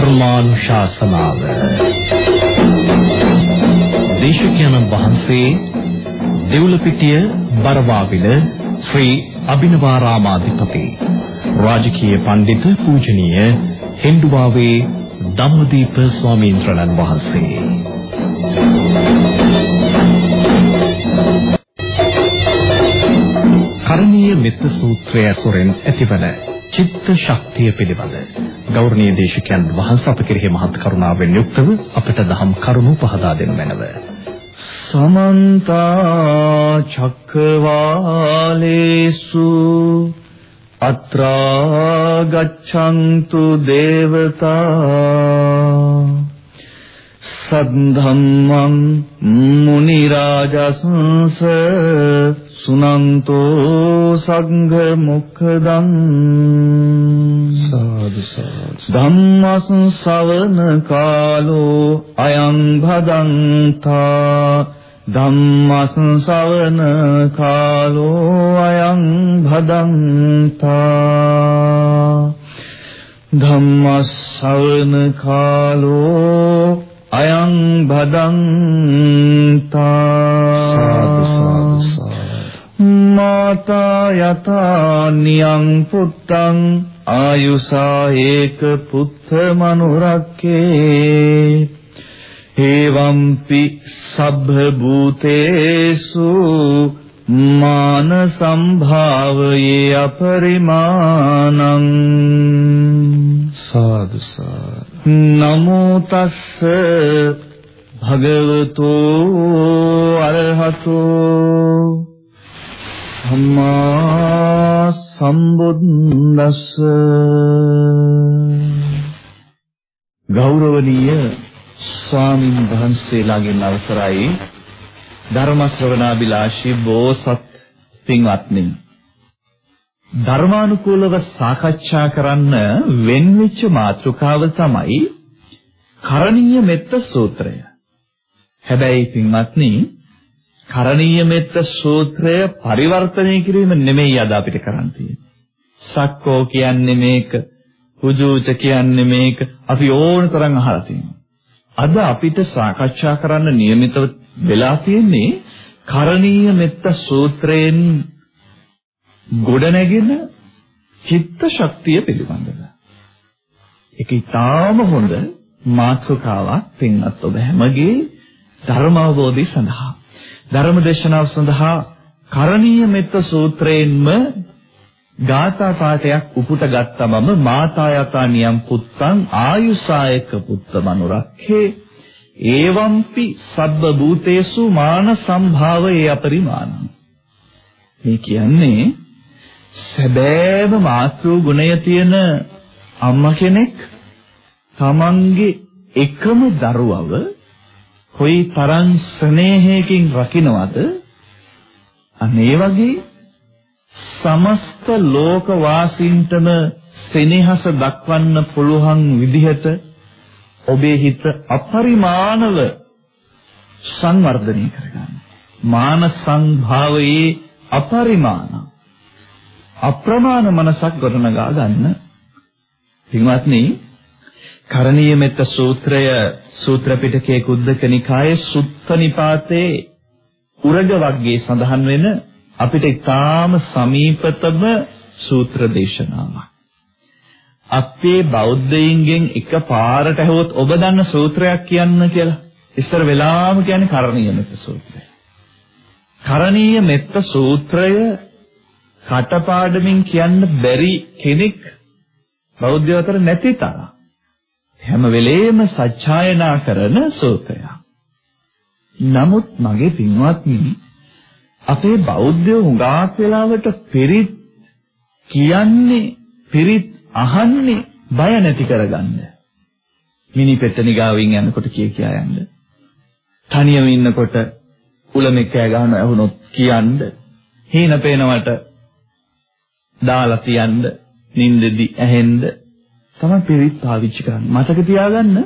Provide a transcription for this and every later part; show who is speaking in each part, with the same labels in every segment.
Speaker 1: ධර්මානුශාසනාව. දේශකයන්න් වහන්සේ දෙවුලපිටිය බරවාවිල ශ්‍රී අබිනවාරාමාධිපති රාජකීය පඬිතු පූජනීය හෙන්දුවාවේ ධම්මදීප ස්වාමීන් වහන්සේ. කරණීය මෙත්ත සූත්‍රය ඇසුරෙන් ඇතිවන චිත්ත ශක්තිය පිළිබඳ ගෞරවනීය දේශකයන් වහන්සේ අප කෙරෙහි මහත් කරුණාවෙන් යුක්තව අපට දහම් කරුණු පහදා දෙනු මැනව.
Speaker 2: සමන්ත චක්කවාලේසු අත්‍රා ගච්ඡන්තු දේවතා සද්ධම්මං මුනි රාජසංස සුනන්තෝ සංඝ මොක්ඛදං
Speaker 1: සාදු සාදු.
Speaker 2: ධම්මස් ශවන කාලෝ අයං භදන්තා ධම්මස් ශවන කාලෝ අයං භදන්තා ධම්මස් ශවන කාලෝ අයං භදන්තා
Speaker 1: සාදු සාදු
Speaker 2: මාතා යතා නියං පුත්තං ආයුසා ඒක පුත්ත මනුරක්කේ හේවම්පි සබ්බ භූතේසු මාන සම්භාවයේ අපරිමාණං
Speaker 1: සාදු සාදු.
Speaker 2: නමෝ තස්ස භගවතෝ අරහතෝ සම්මා සම්බුද්දස්ස. ගෞරවනීය ස්වාමින් වහන්සේලාගෙන් අවසරයි. ධර්ම ශ්‍රවණාබිලාෂී බෝසත් පින්වත්නි. ධර්මානුකූලව සාකච්ඡා කරන්න වෙන්වෙච්ච මාතෘකාව තමයි කරණීය මෙත්ත සූත්‍රය. හැබැයි පින්වත්නි කරණීය මෙත්ත සූත්‍රය පරිවර්තනය කිරීම නෙමෙයි අද අපිට කරන්න තියෙන්නේ. සක්කෝ කියන්නේ මේක, හුජූච කියන්නේ මේක අපි ඕන තරම් අහලා තියෙනවා. අද අපිට සාකච්ඡා කරන්න નિયમિતව වෙලා තියෙන්නේ කරණීය මෙත්ත සූත්‍රයෙන් ගොඩනැගෙන චිත්ත ශක්තිය පිළිබඳව. ඒක ඉතාම හොඳ මාතෘකාවක් පින්වත් ඔබ හැමගේ ධර්ම අවබෝධය සඳහා. ධර්ම දේශනාව සඳහා කරණීය මෙත්ත සූත්‍රයෙන්ම ගාථා පාඨයක් උපුට ගත්තමම මාතා යතා නියම් පුත්තං ආයුසායක පුත්ත මනුරක්ඛේ. ඒවම්පි සබ්බ භූතේසු මාන සම්භාවයේ අපරිමාණ. මේ කියන්නේ සැබෑම මාතෘ ගුණය තියෙන අම්මා කෙනෙක් තමන්ගේ එකම දරුවව කොයි තරම් ස්නේහයකින් රකින්නවද අනේ වගේ සමස්ත ලෝක වාසීන්ටම සෙනෙහස දක්වන්න පුළුවන් විදිහට ඔබේ හිත අපරිමාණව සංවර්ධනය කරගන්න. මාන සංභාවයේ අපරිමාණ අප්‍රමාණ මනසක් ගොඩනගා ගන්න. පින්වත්නි කරණීය මෙත්ත සූත්‍රය සූත්‍ර පිටකයේ කුද්දක නිකායේ සුත්ත නිපාතේ උරග වර්ගයේ සඳහන් වෙන අපිට ඊටාම සමීපතම සූත්‍ර දේශනාවක්. අපේ බෞද්ධයින්ගෙන් එක පාරට ඇහුවොත් ඔබ දන්න සූත්‍රයක් කියන්න කියලා. ඉස්සර වෙලාම කියන්නේ කරණීය මෙත්ත සූත්‍රය. කරණීය මෙත්ත සූත්‍රය කටපාඩමින් කියන්න බැරි කෙනෙක් බෞද්ධ අතර නැති තරම්. හැම වෙලේම සත්‍යයනා කරන සූත්‍රයක්. නමුත් මගේ පින්වත්නි අපේ බෞද්ධ හුඟක් වෙලාවට පිරිත් කියන්නේ පිරිත් අහන්නේ බය නැති කරගන්න. මිනි පෙට්ටනි ගාවින් යනකොට කිය කියා යන්න. තනියම ඉන්නකොට උලමෙක් කෑ ගහන ඇහුනොත් කියන්න. හීන පේනවට දාලා තියන්න. නින්දෙදි ඇහෙන්න තමයි පිරිත් පාවිච්චි කරන්නේ. මතක තියාගන්න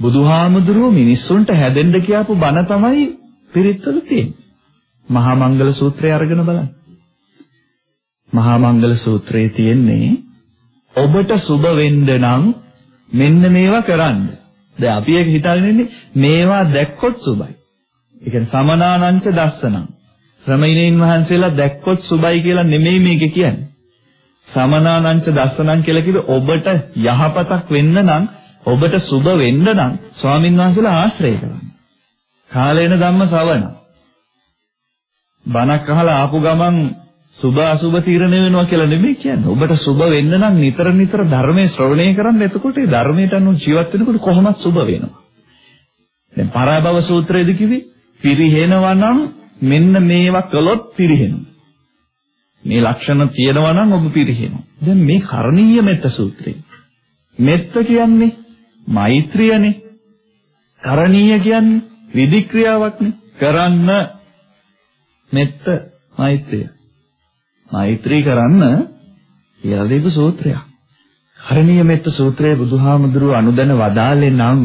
Speaker 2: බුදුහාමුදුරුවෝ මිනිස්සුන්ට හැදෙන්න කියපු බණ තමයි පිරිත්වල තියෙන්නේ. මහා මංගල සූත්‍රය අරගෙන බලන්න. මහා මංගල සූත්‍රයේ තියෙන්නේ ඔබට සුබ වෙන්න නම් මෙන්න මේවා කරන්න. දැන් අපි ඒක හිතාගෙන ඉන්නේ මේවා දැක්කොත් සුබයි. ඒ කියන්නේ සමනානංච දස්සනං. ශ්‍රමණේන් වහන්සේලා දැක්කොත් සුබයි කියලා නෙමෙයි මේක කියන්නේ. සමනානංච දස්සනං කියලා කිව්වේ ඔබට යහපතක් වෙන්න නම් ඔබට සුබ වෙන්න නම් ස්වාමින් වහන්සේලා ආශ්‍රය කරන්න. කාලේන ධම්ම ශ්‍රවණ. බණක් අහලා ආපු ගමන් සුභ අසුභ තීරණය වෙනවා කියලා නෙමෙයි කියන්නේ. ඔබට සුභ වෙන්න නම් නිතර නිතර ධර්මයේ ශ්‍රවණය කරන්න. එතකොට ඒ ධර්මයට අනුව ජීවත් වෙනකොට කොහොමද සුභ වෙනවා. දැන් පරාභව සූත්‍රයේදී කිව්වේ පිරිහෙනවා නම් මෙන්න මේවා කළොත් පිරිහෙනවා. මේ ලක්ෂණ තියෙනවා නම් ඔබ පිරිහෙනවා. දැන් මේ කරණීය මෙත්ත සූත්‍රය. මෙත්ත කියන්නේ මෛත්‍රියනේ. කරණීය කියන්නේ විධික්‍රියාවක්නේ. කරන්න මෙත්ත මෛත්‍රිය. මෛත්‍රී කරන්න කියලා දීපු සූත්‍රයක්. කරණීය මෙත්ත සූත්‍රයේ බුදුහාමුදුරුව අනුදැන වදාළේ නම්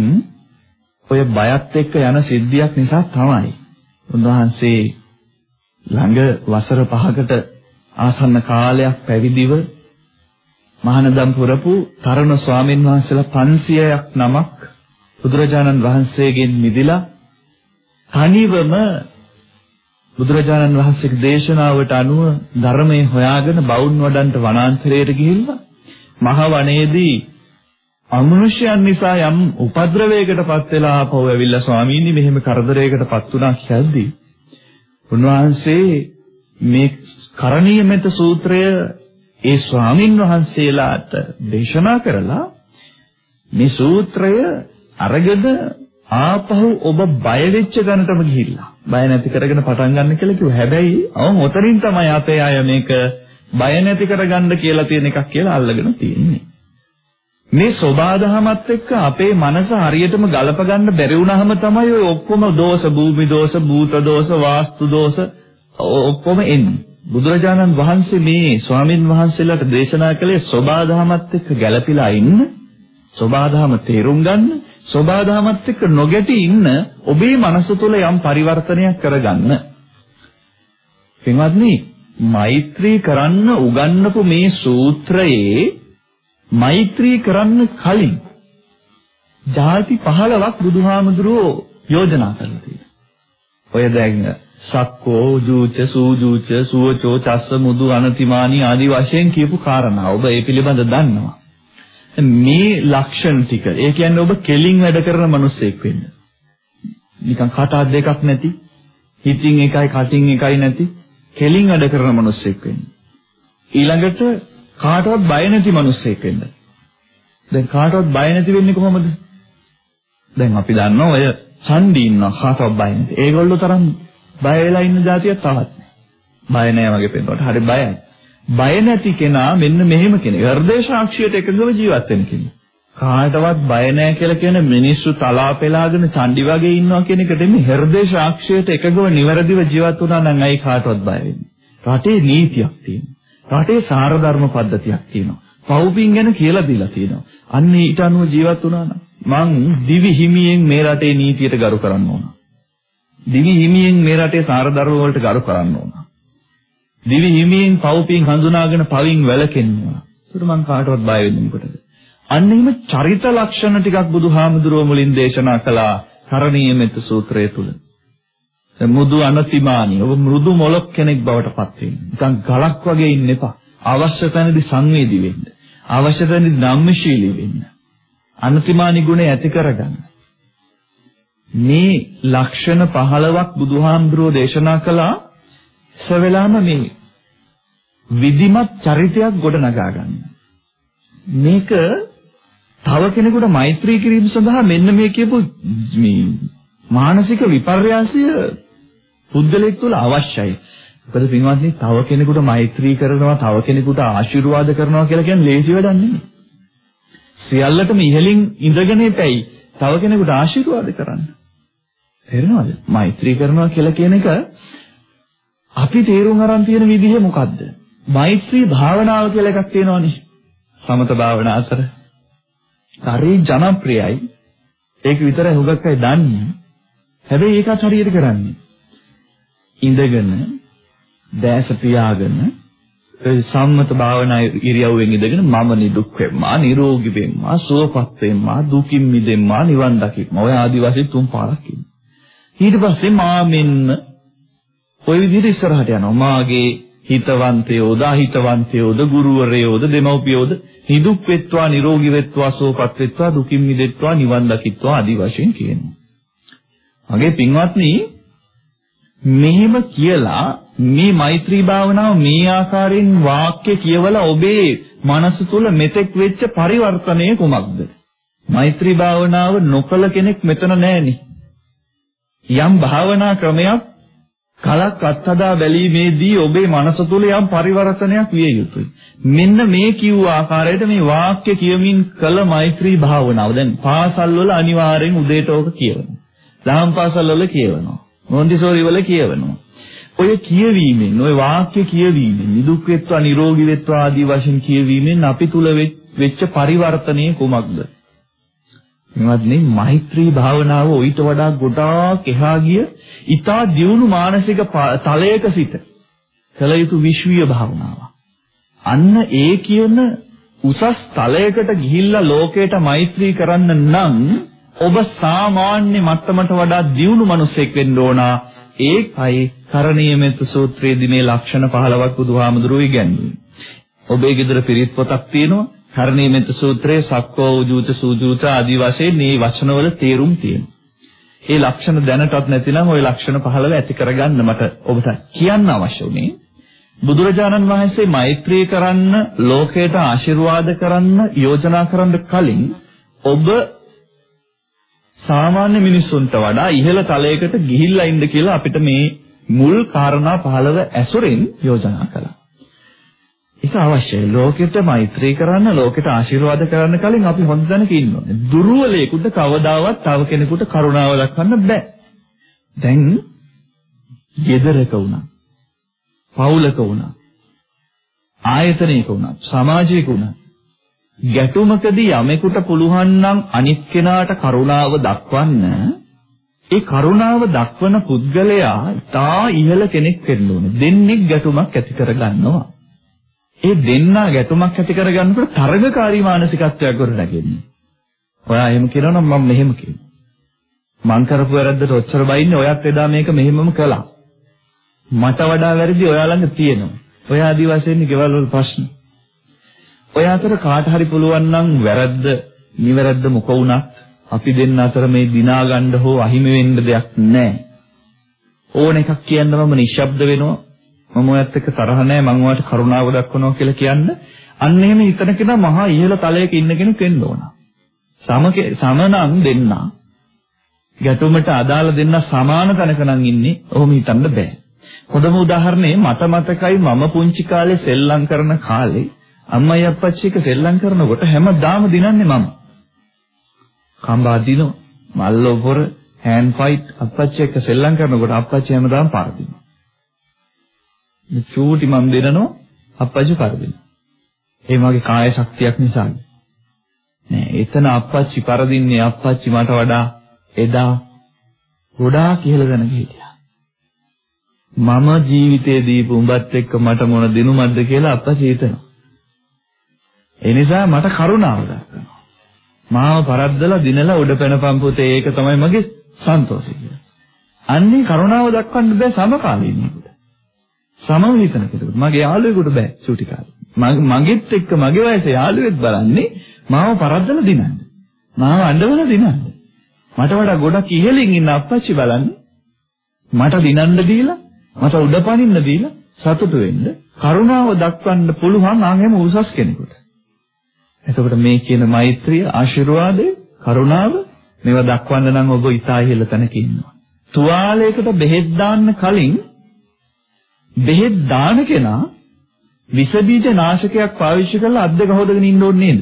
Speaker 2: ඔය බයත් එක්ක යන සිද්ධියක් නිසා තමයි. උන්වහන්සේ ළඟ වසර 5කට ආසන්න කාලයක් පැවිදිව මහානදම් පුරපු තරුණ ස්වාමින් වහන්සේලා 500ක් නමක් බුදුරජාණන් වහන්සේගෙන් මිදිලා තනිවම බුදුරජාණන් වහන්සේගේ දේශනාවට අනුව ධර්මයේ හොයාගෙන බවුන් වඩන්ට වනාන්තරයට ගිහිල්ලා මහ වනයේදී අමනුෂ්‍යයන් නිසා යම් උපද්‍රවයකටපත් වෙලා ආපහු ඇවිල්ලා ස්වාමීනි මෙහෙම කරදරයකටපත් වුණා කියද්දී උන්වහන්සේ මේ කරණීය මෙත සූත්‍රය ඒ ස්වාමින් වහන්සේලාට දේශනා කරලා මේ සූත්‍රය අරගෙන ආපහු ඔබ බය වෙච්ච තැනටම ගිහිල්ලා බය නැති කරගෙන පටන් ගන්න කියලා කිව්වා. හැබැයි අවම ඔතනින් තමයි අපේ අය මේක බය නැති කරගන්න කියලා තියෙන එකක් කියලා අල්ලගෙන තියෙන්නේ. මේ සෝබාදහමත් එක්ක අපේ මනස හරියටම ගලප ගන්න බැරි වුණාම තමයි ඔය ඔක්කොම දෝෂ, භූමි දෝෂ, භූත දෝෂ, වාස්තු දෝෂ ඔක්කොම එන්නේ. බුදුරජාණන් වහන්සේ මේ ස්වාමින් වහන්සේලාට දේශනා කළේ සෝබාදහමත් එක්ක ගැළපීලා ඉන්න, සෝබාදහම තේරුම් ගන්න, සෝබාදහමත් එක්ක නොගැටි ඉන්න ඔබේ මනස තුළ යම් පරිවර්තනයක් කරගන්න. පින්වත්නි, මෛත්‍රී කරන්න උගන්වපු මේ සූත්‍රයේ මෛත්‍රී කරන්න කලින් ಜಾති 15ක් බුදුහාමුදුරුවෝ යෝජනා කරලා තියෙනවා. ඔය දැන් සක්කෝ ජූච සූජූච සුවචෝ චස්ස මුදු අනතිමානි ආදි වශයෙන් කියපු කාරණා ඔබ ඒ පිළිබඳ දන්නවා. මේ ලක්ෂණ ටික ඒ කියන්නේ ඔබ කෙලින් වැඩ කරන මිනිසෙක් වෙන්න. නිකන් කට දෙකක් නැති හිතින් එකයි කටින් එකයි නැති කෙලින් වැඩ කරන මිනිසෙක් වෙන්න. ඊළඟට කාටවත් බය නැති මිනිස්සෙක් වෙන්න. දැන් කාටවත් බය නැති වෙන්නේ කොහොමද? දැන් අපි දන්නවා ඔය ඡන්දි ඉන්නවා කාටවත් බය නැති. ඒගොල්ලෝ තරම් බය වෙලා ඉන්න જાතියක් තවත් බය නැහැ වගේ පෙන්නකොට හරි බයයි. බය නැති කෙනා මෙන්න මෙහෙම කෙනෙක්. හෘදේ සාක්ෂියට එකගව ජීවත් වෙන කෙනෙක්. කාටවත් බය නැහැ කියලා කියන මිනිස්සු තලා පෙලාගෙන චණ්ඩි වගේ ඉන්නවා කියන එකට මේ හෘදේ සාක්ෂියට එකගව නිවැරදිව ජීවත් වුණා නම් අයි කාටවත් බය වෙන්නේ. රටේ නීතියක් තියෙනවා. රටේ සාර ධර්ම පද්ධතියක් තියෙනවා. පවුපින් ගැන කියලා දීලා තියෙනවා. අන්න ඊට අනුව ජීවත් වුණා නම් මං දිවි හිමියෙන් මේ රටේ නීතියට ගරු කරන්න ඕන. දිවි හිමියෙන් මේ රටේ සාර ධර්ම වලට ගරු කරන්න ඕන. දිවි හිමියෙන් පවුපින් හඳුනාගෙන පවින් වැළකෙන්න ඕන. ඒකට මං කාටවත් බය වෙන්නේ මොකටද? අන්න එහෙම චරිත ලක්ෂණ ටිකක් බුදුහාමුදුරුවෝ මුලින් දේශනා කළා කරණීය මෙත්ත සූත්‍රය තුල. මුදු අනතිමානී ඔබ මෘදු මොලොක් කෙනෙක් බවට පත් වෙන්න. නිකන් ගලක් වගේ ඉන්න එපා. අවශ්‍ය තැනදී සංවේදී වෙන්න. අවශ්‍ය තැනදී ධම්මශීලී වෙන්න. අනතිමානී ගුණය ඇති කරගන්න. මේ ලක්ෂණ 15ක් බුදුහාමුදුරෝ දේශනා කළා සවෙලාම මේ විධිමත් චරිතයක් ගොඩනගා ගන්න. මේක තව කෙනෙකුට මෛත්‍රී කිරීම සඳහා මෙන්න මේ කියපු මේ මානසික විපර්යාසය පුද්ගලෙක් තුළ අවශ්‍යයි. මොකද පින්වත්නි තව කෙනෙකුට මෛත්‍රී කරනවා තව කෙනෙකුට ආශිර්වාද කරනවා කියලා කියන්නේ ලේසි වැඩක් නෙමෙයි. සියල්ලටම ඉහලින් ඉඳගෙන ඉපැයි තව කෙනෙකුට ආශිර්වාද කරන්න. තේරෙනවද? මෛත්‍රී කරනවා කියලා කියන එක අපි තේරුම් අරන් තියෙන විදිහ මොකද්ද? මෛත්‍රී භාවනාව කියලා එකක් තියෙනවනේ. සමත භාවනා අතර. හරි ජනප්‍රියයි. ඒක විතරයි හුඟක් අය දන්නේ. හැබැයි ඒකත් හරියට කරන්නේ. ඉඳගෙන දැස පියාගෙන සම්මත භාවනා ඉරියව්වෙන් ඉඳගෙන මම නිදුක් වෙම්මා නිරෝගී වෙම්මා සුවපත් වෙම්මා දුකින් මිදෙම්මා නිවන් දකිම්මා ඔය ආදි වශයෙන් තුන් පාරක් ඉන්නවා ඊට පස්සේ මා මෙන්න ඔය විදිහට ඉස්සරහට යනවා මාගේ හිතවන්තයෝද අහිතවන්තයෝද ගුරුවරයෝද දෙමව්පියෝද නිදුක් වෙත්වා නිරෝගී වෙත්වා සුවපත් වෙත්වා දුකින් මිදෙත්වා නිවන් දකිත්වා ආදි වශයෙන් කියනවා මගේ පින්වත්නි මෙහෙම කියලා මේ මෛත්‍රී භාවනාව මේ ආකාරයෙන් වාක්‍ය කියවලා ඔබේ මනස තුල මෙතෙක් වෙච්ච පරිවර්තනය කුමක්ද? මෛත්‍රී භාවනාව නොකල කෙනෙක් මෙතන නැහෙනි. යම් භාවනා ක්‍රමයක් කලක් අත්හදා බැලීමේදී ඔබේ මනස තුල යම් පරිවර්තනයක් විය යුතුයි. මෙන්න මේ කිව්ව ආකාරයට මේ වාක්‍ය කියමින් කළ මෛත්‍රී භාවනාව දැන් පාසල් වල අනිවාර්යෙන් උදේට ඕක කියවනවා. දහම් පාසල් වල කියවනවා. මොන්ටිසෝරි වල කියවනවා. ඔය කියවීමෙන් ඔය වාක්‍ය කියවීමෙන් නිදුක් වෙත්වා නිරෝගී වෙත්වා ආදී වශයෙන් කියවීමෙන් අපි තුල වෙච්ච පරිවර්තනය කුමක්ද? එවත්නි මෛත්‍රී භාවනාව ඊට වඩා ගොඩාක් එහා ගිය ඊටා දියුණු මානසික තලයක සිට කළ යුතු විශ්වීය භාවනාවක්. අන්න ඒ කියන උසස් තලයකට ගිහිල්ලා ලෝකයට මෛත්‍රී කරන්න නම් ඔබ සාමාන්‍ය මට්ටමට වඩා දියුණු මිනිසෙක් වෙන්න ඕන. ඒකයි කරණීය මෙත්ත සූත්‍රයේදී මේ ලක්ෂණ 15ක් බුදුහාමුදුරුවෝ ඉගැන්වුවේ. ඔබේ ගෙදර පිරිත් පොතක් තියෙනවා. කරණීය මෙත්ත සූත්‍රයේ සක්කෝ උජූත සූජූත ආදී වශයෙන් මේ වචනවල තේරුම් තියෙනවා. ඒ ලක්ෂණ දැනටත් නැතිනම් ওই ලක්ෂණ 15 ඇති කරගන්න මට ඔබට කියන්න අවශ්‍ය උනේ. බුදුරජාණන් වහන්සේ මෛත්‍රී කරන්න ලෝකයට ආශිර්වාද කරන්න යෝජනා කරන්න කලින් ඔබ සාමාන්‍ය මිනිස්සුන්ට වඩා ඉහළ තලයකට ගිහිල්ලා ඉන්න කියලා අපිට මේ මුල් කාරණා 15 ඇසුරින් යෝජනා කළා. ඒක අවශ්‍යයි. ලෝකෙට මෛත්‍රී කරන්න, ලෝකෙට ආශිර්වාද කරන්න කලින් අපි හොඳ දැනක ඉන්න ඕනේ. දුර්වලයෙකුට කවදාවත් තව කෙනෙකුට කරුණාව දක්වන්න බෑ. දැන් ගෙදරක වුණා, පවුලක වුණා, ආයතනයක වුණා, සමාජයක වුණා ගැටුමකදී යමෙකුට පුළුවන් නම් අනිත් කෙනාට කරුණාව දක්වන්න ඒ කරුණාව දක්වන පුද්ගලයා තා ඉහළ කෙනෙක් වෙන්න ඕනේ. දෙන්නෙක් ගැටුමක් ඇති කරගන්නවා. ඒ දෙන්නා ගැටුමක් ඇති කරගන්නකොට තරගකාරී මානසිකත්වයක් ගොඩනගෙන්නේ. ඔයා එහෙම කියනවනම් මම මෙහෙම කියනවා. මං කරපු වැරද්දට ඔච්චර බයින්නේ ඔයත් එදා මේක මෙහෙමම කළා. මට වඩා වැරදි ඔයා ළඟ තියෙනවා. ඔය ආදි වශයෙන් ගෙවල් වල ප්‍රශ්න. ඔය අතර කාට හරි පුළුවන් නම් වැරද්ද නිවැරද්ද මොක වුණත් අපි දෙන්න අතර මේ දිනා ගන්න හෝ අහිමි වෙන්න දෙයක් නැහැ. ඕන එකක් කියන්න මම නිශ්ශබ්ද වෙනවා. මම ඔයත් එක්ක තරහ නැහැ මම ඔයාලට කරුණාව දක්වනවා කියලා කියන්න. අන්න එහෙම හිතන කෙනා මහා ඉහළ තලයක ඉන්න කෙනෙක් වෙන්න ඕන. සම සමනම් දෙන්න. ගැටුමට අදාළ දෙන්න සමාන තැනක නම් ඉන්නේ. ඔහොම හිතන්න බෑ. හොඳම උදාහරණේ මට මතකයි මම පුංචි කාලේ සෙල්ලම් කරන කාලේ අම්මයි අප්පච්චි එක සෙල්ලම් කරනකොට හැමදාම දිනන්නේ මම. කම්බා දිනෝ මල්ලෝ පොර හෑන්ඩ් ෆයිට් අප්පච්චි එක්ක සෙල්ලම් කරනකොට අප්පච්චි හැමදාම පාර දිනවා. මේ චූටි මම දෙනනෝ අප්පච්චි පාර දිනවා. ඒ මගේ කාය ශක්තියක් නිසා. නෑ එතන අප්පච්චි පරදින්නේ අප්පච්චි මට වඩා එදා ගොඩාක් ඉහළ දැනග හිටියා. මම ජීවිතේ දීපු උඹත් එක්ක මට මොන දිනුමක්ද කියලා අප්පච්චි හිතනවා. ඒ නිසා මට කරුණාව දක්වනවා. මාව පරද්දලා දිනලා උඩ පැනපම් පුතේ ඒක තමයි මගේ සන්තෝෂය කියලා. අන්නේ කරුණාව දක්වන්න බෑ සමකාලීනෙකට. සමව හිතන කෙනෙකුට. මගේ යාළුවෙකුට බෑ චූටි කාලේ. මගෙත් එක්ක මගේ වයසේ යාළුවෙක් බලන්නේ මාව පරද්දලා දිනන්න. මාව අඬවලා දිනන්න. මට වඩා ගොඩක් ඉහළින් ඉන්න අප්පච්චි බලන්නේ මට දිනන්න දීලා මට උඩ පනින්න දීලා සතුටු වෙන්න කරුණාව දක්වන්න පුළුවන් ආන්ගේම උසස් කෙනෙකුට. එතකොට මේ කියන මෛත්‍රිය, ආශිර්වාදය, කරුණාව මේවා දක්වන්න නම් ඔබ ඉතා ඉහළ තැනක ඉන්නවා. තුවාලයකට බෙහෙත් දාන්න කලින් බෙහෙත් දාන කෙනා විස බීජ නාශකයක් පාවිච්චි කරලා අත් දෙක හොදගෙන ඉන්න ඕනේ නේද?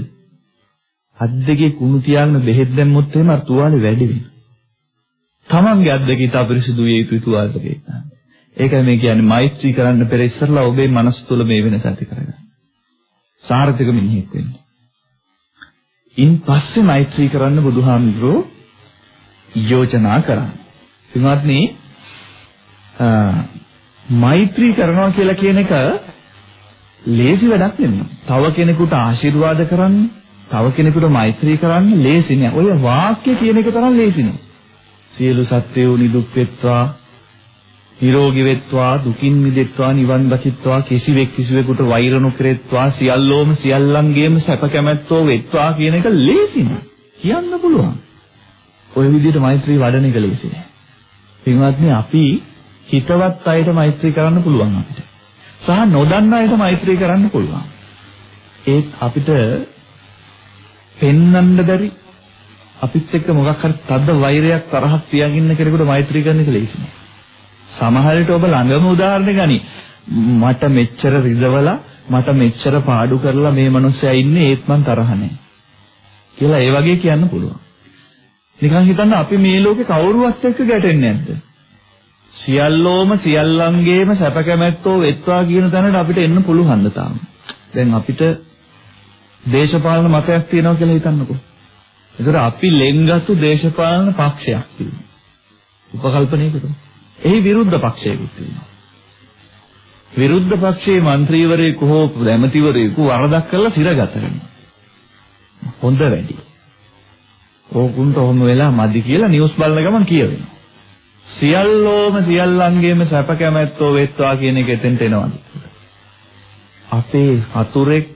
Speaker 2: අත් දෙකේ කුණු තියාගෙන බෙහෙත් දැම්මොත් එහෙම අර තුවාලේ වැඩි වෙනවා. තමන්ගේ අත් දෙක ඉතා පිරිසිදු විය යුතුයි තුවාලෙට බෙහෙත් දාන්න. ඒකයි මේ කියන්නේ මෛත්‍රී කරන්න පෙර ඉස්සරලා ඔබේ මනස තුළ මේ වෙනස ඇති කරගන්න. සාර්ථක මිනිහෙක් වෙන්න. ඉන් පස්සේ මෛත්‍රී කරන්න බුදුහාමුදුරෝ යෝජනා කරා. පින්වත්නි මෛත්‍රී කරනවා කියලා කියන එක ලේසි වැඩක් නෙමෙයි. තව කෙනෙකුට ආශිර්වාද කරන්න, තව කෙනෙකුට මෛත්‍රී කරන්න ලේසි නෑ. ඔය වාක්‍ය කියන එක තරම් ලේසි නෑ. සියලු සත්වයෝ නිදුක් වෙත්වා, නිරෝගී වෙත්වා, දුකින් මිදෙත්වා, නිවන් දකිත්වා, කිසිවෙක් කිසිවෙකුට වෛර නොකරෙත්වා, සියල්ලෝම සියල්ලන්ගේම සැප කැමැත්තෝ වෙත්වා කියන එක ලේසි නෑ. කියන්න පුළුවන්. ওই විදිහට මෛත්‍රී වඩන එක ලේසි නෑ. පින්වත්නි අපි හිතවත් අයට මෛත්‍රී කරන්න පුළුවන් අපිට. සහ නොදන්න අයට මෛත්‍රී කරන්න පුළුවන්. ඒත් අපිට පෙන්වන්න බැරි අපිත් එක්ක මොකක් හරි තද්ද වෛරයක් තරහක් තියාගෙන කෙනෙකුට මෛත්‍රී කරන්න එක ලේසි නෑ. සමහර විට ඔබ ළඟම උදාහරණ ගනි. මට මෙච්චර රිදවලා මට මෙච්චර පාඩු කරලා මේ මිනිස්සයා ඉන්නේ ඒත් මං තරහ නෑ. කියලා ඒ වගේ කියන්න පුළුවන්. නිකන් හිතන්න අපි මේ ලෝකේ කවුරුවත් එක්ක ගැටෙන්නේ නැද්ද? සියල්ලෝම සියල්ලන්ගේම සැප කැමැත්තෝ වෙත්වා කියන තැනට අපිට එන්න පුළුවන් තාම. දැන් අපිට දේශපාලන මතයක් තියෙනවා කියලා හිතන්නකෝ. ඒතර අපි ලෙන්ගත්තු දේශපාලන පක්ෂයක් තියෙනවා. උපකල්පනයකට. එහි විරුද්ධ පක්ෂයකුත් තියෙනවා. විරුද්ධ පක්ෂයේ മന്ത്രിවරයෙකු හෝ ඇමතිවරයෙකු වරදක් කළා සිරගත වෙනවා. හොඳ වැඩි. ඕකුන්ට ඔහොම වෙලා මදි කියලා නිවුස් බලන ගමන් කියවෙනවා. සියල්ලෝම සියල්ලන්ගේම සැප කැමැත්තෝ වෙත්වා කියන එක එතෙන්ට එනවද? අපේ හතුරෙක්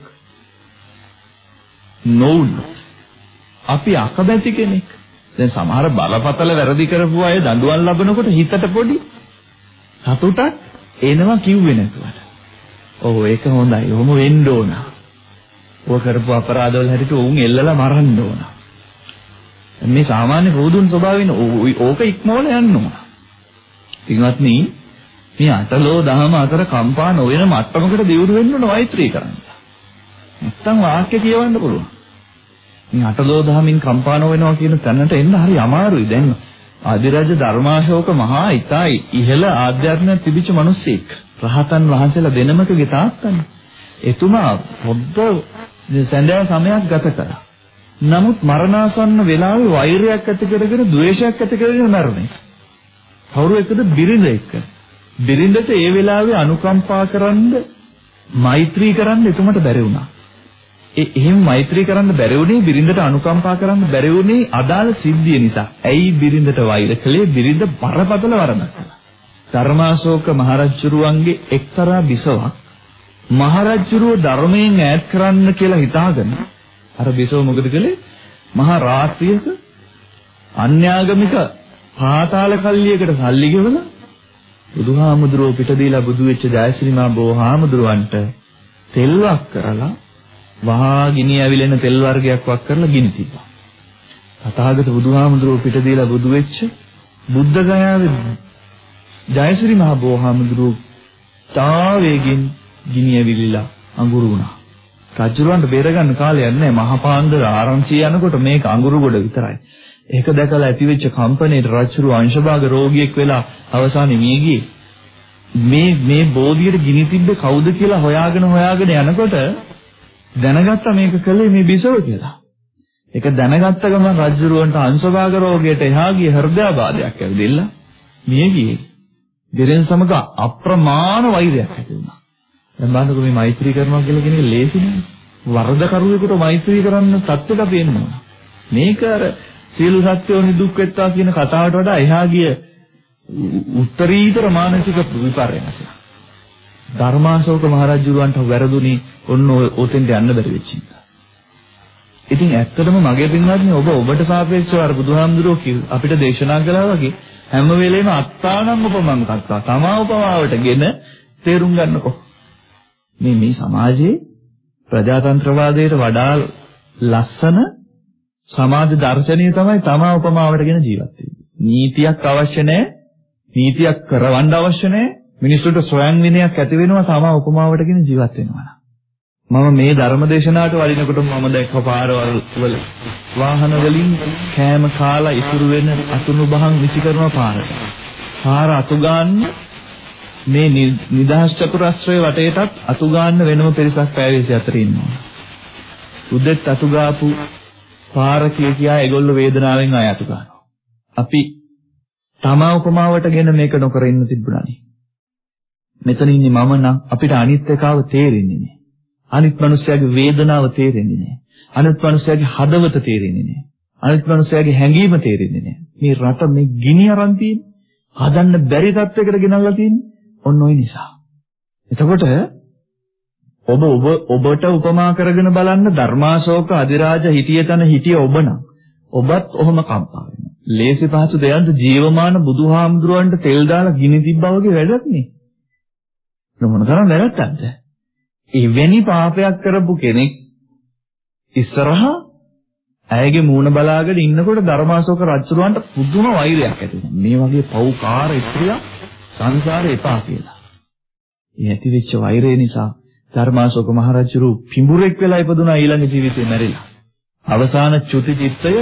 Speaker 2: නොඋන අපි අකමැති කෙනෙක්. දැන් සමහර බලපතල වැරදි කරපු අය දඬුවම් ලබනකොට හිතට පොඩි සතුටක් එනවා කිව්වේ නැතුවට. ඔව් ඒක හොඳයි. ඔහොම වෙන්න ඕන. ඔය කරපු අපරාධවල හැටියට උන් එල්ලලා මරන්න ඕන. මේ සාමාන්‍ය රෝදුන් ස්වභාවයෙන් ඕක ඉක්මවල යන්න ඕන. පින්වත්නි මේ අටලෝ දහම අතර කම්පා නොවන මට්ටමකට දියුණු වෙන්න ඕන මෛත්‍රී කරන්න. නැත්තම් වාක්‍ය කියවන්න පුළුවන්. මේ අටලෝ දහමින් කම්පා නොවෙනවා කියන තැනට එන්න හරි අමාරුයි. දැන් ආදිරාජ ධර්මාශෝක මහා ඉතයි ඉහළ ආධ්‍යාත්මයක් තිබිච්ච මිනිස්සෙක්. රහතන් වහන්සේලා දෙනමකගේ තාත්තනේ. එතුමා පොද්ද සැඳෑ සමයක් ගත කරා. නමුත් මරණාසන්න වෙලාවේ වෛරයක් ඇති කරගෙන ද්වේෂයක් ඇති කරගෙන මරණය. කවුරු එක්කද බිරිඳ එක්ක. බිරිඳට ඒ වෙලාවේ අනුකම්පා කරන්න මෛත්‍රී කරන්න එතුමට බැරි වුණා. ඒ එහෙම මෛත්‍රී කරන්න බැරි වුණේ බිරිඳට අනුකම්පා කරන්න බැරි වුණේ අදාළ සිද්ධිය නිසා. ඇයි බිරිඳට වෛර කළේ? බිරිඳ බරපතල වරදක් කළා. ධර්මාශෝක මහරජුරුවන්ගේ එක්තරා බිසවක් මහරජුරුව ධර්මයෙන් ඈත් කරන්න කියලා හිතාගෙන අර බිසව මොකද කළේ? මහා රාත්‍රියක අන්‍යාගමික පාතාල කල්ලියකට සල්ලි ගෙවලා බුදුහාමුදුරුව පිට දීලා බුදු වෙච්ච ජයශ්‍රීමා බෝහාමුදුරුවන්ට තෙල්වක් කරලා වහා ගිනි ඇවිලෙන තෙල් වර්ගයක් වක් කරලා ගිනි තිබ්බා. තථාගත බුදුහාමුදුරුව පිට දීලා බුදු වෙච්ච බුද්ධ ගයාවේ ජයශ්‍රී මහ බෝහාමුදුරුව තාවේගින් ගිනි ඇවිලිලා අඟුරු වුණා. රජුරවන්ට බේරගන්න කාලයක් නැහැ. මහපාන්දර ආරංචි යනකොට මේක අඟුරු ගොඩ විතරයි. ඒක දැකලා ඇතිවෙච්ච කම්පණයට රජුරු අංශභාග රෝගියෙක් වෙලා අවසානයේ මිය ගියේ. මේ මේ බෝධියට ගිනි තිබ්බේ කවුද කියලා හොයාගෙන හොයාගෙන යනකොට දැනගත්තා මේක කළේ මේ බිසව කියලා. ඒක දැනගත්ත ගමන් රජුරුවන්ට අංශභාග රෝගයට එහා ගිය හෘදයාබාධයක් ඇවිදilla මිය ගියේ. දෙරෙන් සමග අප්‍රමාණ වෛරයක් ඇති වුණා. දැන් බලන්නකො මේ මෛත්‍රී කරනවා කියලා කියන එක ලේසි නෑ. වරද කරුවෙකුට මෛත්‍රී කරන්න තත්ත්වයක් අපි එන්න ඕන. මේක අර සියලු සත්‍යෝ නිදුක් වෙත්තා කියන කතාවට වඩා එහා ගිය උත්තරීතර මානසික විපර්යාස. ධර්මාශෝක මහරජුරවන්ට වැරදුනේ ඔන්න ඔතෙන්ට යන්න බැරි වෙච්ච නිසා. ඉතින් ඇත්තටම මගේ පින්වත්නි ඔබ ඔබට සාපේක්ෂව අර බුදුහාමුදුරුවෝ අපිට දේශනා කළා වගේ හැම වෙලේම අත්තානම් උපමං කත්තා තමා උපමාවටගෙන තේරුම් ගන්නකො. මේ මේ සමාජයේ ප්‍රජාතන්ත්‍රවාදයට වඩා ලස්සන සමාජ දර්ශනීය තමයි තමා උපමාවටගෙන ජීවත් වෙන්නේ. නීතියක් අවශ්‍ය නැහැ. නීතියක් කරවන්න අවශ්‍ය නැහැ. මිනිස්සුන්ට ස්වයං විනයක් ඇති වෙනවා තමා උපමාවටගෙන ජීවත් වෙනවා. මම මේ ධර්මදේශනාවට වඩිනකොට මම දැක්ක පාරවල් වල වාහන වලින් කෑම කාලා ඉතුරු වෙන අතුණු බහන් විසි කරන පාරට. පාර අතු ගන්න මේ නිදහස් චතුරස්‍රයේ වටේටත් අතු ගන්න වෙනම පිරිසක් පැය 24 ඉන්නවා. උදෙත් අතු ගාපු පාර කිය කියා ඒගොල්ලෝ වේදනාවෙන් ආය අතු ගන්නවා. අපි තමා උපමාවටගෙන මේක නොකර ඉන්න තිබුණානේ. මෙතන ඉන්නේ මම නම් අපිට අනිත් එකව තේරෙන්නේ නෑ. අනිත් මිනිස්යාගේ වේදනාව තේරෙන්නේ නැහැ. අනිත් මිනිස්යාගේ හදවත තේරෙන්නේ නැහැ. අනිත් මිනිස්යාගේ හැඟීම තේරෙන්නේ නැහැ. මේ රට මේ ගිනි අරන් තියෙන්නේ. හදන්න බැරි තත්යකට ගෙනල්ලා තියෙන්නේ. ඔන්න ඔය නිසා. එතකොට ඔබ ඔබ ඔබට උපමා කරගෙන බලන්න ධර්මාශෝක අධිරාජ හිටිය තැන හිටිය ඔබ නම් ඔබත් ඔහොම කම්පා වෙනවා. ලේසි පහසු දෙයන්ට ජීවමාන බුදුහාමුදුරුවන්ට තෙල් දාලා ගිනි තිබ්බා වගේ වැඩක් නේ. මොන තරම් වැරද්දක්ද? එවැනි පාපයක් කරපු කෙනෙක් ඉස්සරහා ඇයගේ මූණ බලාගෙන ඉන්නකොට ධර්මාශෝක රජුරවන්ට පුදුම වෛරයක් ඇති වුණා. මේ වගේ පව්කාර ස්ත්‍රියක් සංසාරේ එපා කියලා. ඒ ඇති වෙච්ච වෛරය නිසා ධර්මාශෝක මහරජුරු පිඹුරෙක් වෙලා ඉපදුනා ඊළඟ ජීවිතේ මැරිලා. අවසාන චුති චිත්තය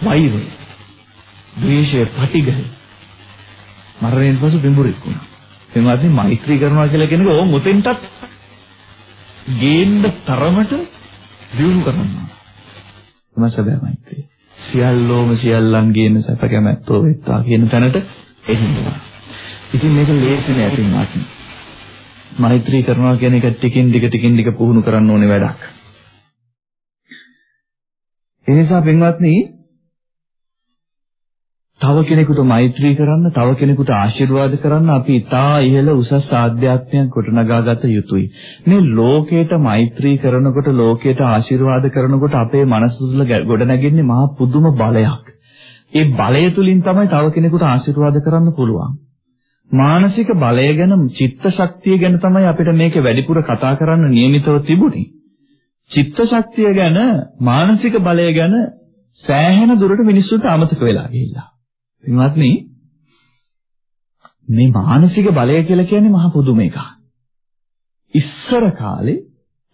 Speaker 2: වෛරය. ද්වේෂය, පටිඝය. මරණයෙන් පසු පිඹුරෙක් වුණා. එනවාත් මෛත්‍රී කරනවා කියලා කෙනෙක් ඕම් උතෙන්ටත් ගේන්න තරමට දියුණු කරනවා. තමයි සැබෑ මෛත්‍රිය. සියල්ලෝම සියල්ලන්ගේම සැප කැමැත්තෝ වෙත්වා කියන තැනට එනවා. ඉතින් මේක ලේසි නෑ පින්වත්. මෛත්‍රී කරනවා කියන එක ටිකින් ටික ටිකින් ටික පුහුණු කරන්න ඕනේ වැඩක්. ඒ නිසා පින්වත්නි තව කෙනෙකුට මෛත්‍රී කරන්න, තව කෙනෙකුට ආශිර්වාද කරන්න අපි ඉතා ඉහළ උසස් ආධ්‍යාත්මයක් ගොඩනගාගත යුතුයි. මේ ලෝකයට මෛත්‍රී කරනකොට, ලෝකයට ආශිර්වාද කරනකොට අපේ මනස තුළ ගොඩනැගෙන්නේ මහා පුදුම බලයක්. ඒ බලය තුලින් තමයි තව කෙනෙකුට ආශිර්වාද කරන්න පුළුවන්. මානසික බලය ගැන, චිත්ත ශක්තිය ගැන තමයි අපිට මේක වැඩිපුර කතා කරන්න නියමිතව තිබුණේ. චිත්ත ශක්තිය ගැන, මානසික බලය ගැන සෑහෙන දුරට මිනිස්සුන්ට අමතක වෙලා ගිහිල්ලා. පින්වත්නි මේ මානසික බලය කියලා කියන්නේ මහ පුදුම එකක්. ඉස්සර කාලේ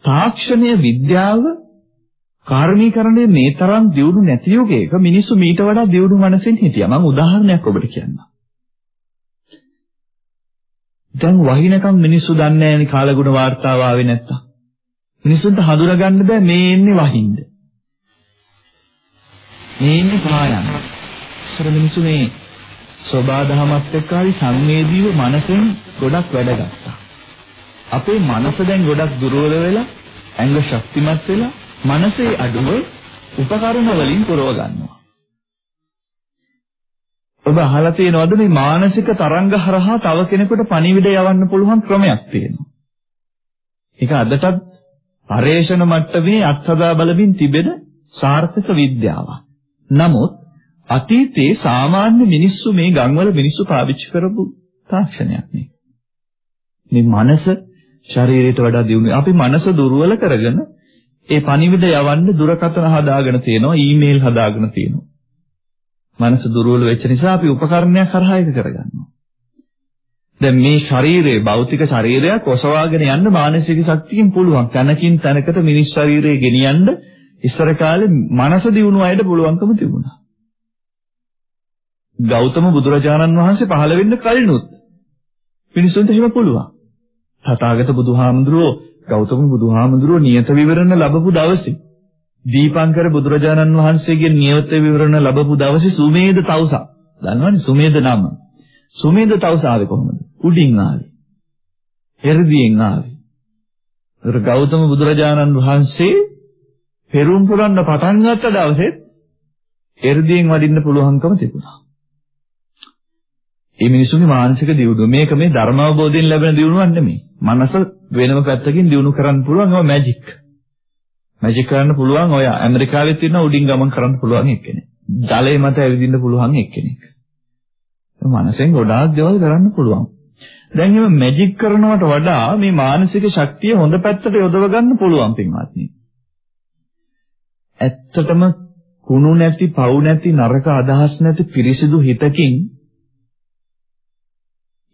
Speaker 2: තාක්ෂණීය විද්‍යාව කාර්මීකරණයේ මේ තරම් දියුණු නැති යුගයක මිනිස්සු මීට වඩා දියුණු මනසෙන් හිටියා. මම උදාහරණයක් ඔබට කියන්නම්. දැන් වහිනකම් මිනිස්සු දන්නේ නැහැනේ කාලගුණ වාර්තාව ආවේ නැත්තම්. මිනිස්සුන්ට හඳුනගන්න බෑ මේ එන්නේ වහින්ද. මේ ඉන්නේ පායන්. ඉස්සර මිනිස්සු මේ සෝබාදහමත් එක්ක හරි සංවේදීව මනසෙන් ගොඩක් වැඩ ගත්තා. අපේ මනස දැන් ගොඩක් දුර්වල වෙලා, ඇඟ ශක්තිමත් වෙලා, මනසේ අඩුව උපකරණ වලින් පුරව ගන්නවා. ඔබ අහලා තියෙනවද මේ මානසික තරංග හරහා තව කෙනෙකුට පණිවිඩ යවන්න පුළුවන් ක්‍රමයක් තියෙනවා. ඒක අදටත් පරේෂණ මට්ටමේ අත්හදා බලමින් තිබෙන සාර්ථක විද්‍යාවක්. නමුත් අතීතයේ සාමාන්‍ය මිනිස්සු මේ ගම්වල මිනිස්සු පාවිච්චි කරපු තාක්ෂණයක් නේ. මේ මනස ශරීරයට වඩා දියුණු. අපි මනස දුර්වල කරගෙන ඒ පණිවිඩ යවන්න දුරකථන හදාගෙන තියෙනවා, ඊමේල් හදාගෙන තියෙනවා. මනස දුර්වල වෙච්ච නිසා අපි උපකරණයක් හරහා ඒක කරගන්නවා. දැන් මේ ශරීරයේ භෞතික ශරීරයක් ඔසවාගෙන යන්න මානසික ශක්තියෙන් පුළුවන්. තනකින් තනකට මිනිස් ශරීරය ගෙනියන්න ඉස්සර කාලේ මනස දියුණු අයට පුළුවන්කම තිබුණා. ගෞතම බුදුරජාණන් වහන්සේ පහළ වෙන්න කලිනුත් මිනිසුන්ට එහෙම පුළුවන්. තථාගත බුදුහාමුදුරුවෝ ගෞතම බුදුහාමුදුරුවෝ නියත විවරණ ලැබපු දවසේ දීපංකර බුදුරජාණන් වහන්සේගේ නියත විවරණ ලැබපු දවසේ සුමේද තවුසා. දන්නවනේ සුමේද නම. සුමේද තවුසා ආවේ කොහොමද? උඩින් ආවේ. එ르දියෙන් ආවේ. ඒතර ගෞතම බුදුරජාණන් වහන්සේ පෙරුම් පුරන්න පටන් ගත්ත දවසේ එ르දියෙන් වඩින්න පුළුවන්කම තිබුණා. මේ මිනිසුන්ගේ මානසික දියුණුව මේක මේ ධර්ම අවබෝධයෙන් ලැබෙන දියුණුවක් නෙමෙයි. මනස වෙනම පැත්තකින් දියුණු කරන්න පුළුවන් ඒවා මැජික්. මැජික් කරන්න පුළුවන් ඔය ඇමරිකාවේ තියෙන උඩින් ගමන් කරන්න පුළුවන් එක්කෙනෙක්. ජලයේ මත ඇවිදින්න පුළුවන් එක්කෙනෙක්. මනසෙන් ගොඩාක් දේවල් කරන්න පුළුවන්. දැන් එහෙම මැජික් කරනවට වඩා මේ මානසික ශක්තිය හොඳ පැත්තට යොදව ගන්න පුළුවන් පින්වත්නි. ඇත්තටම කුණු නැති, පව් නැති, නරක අදහස් නැති පිරිසිදු හිතකින්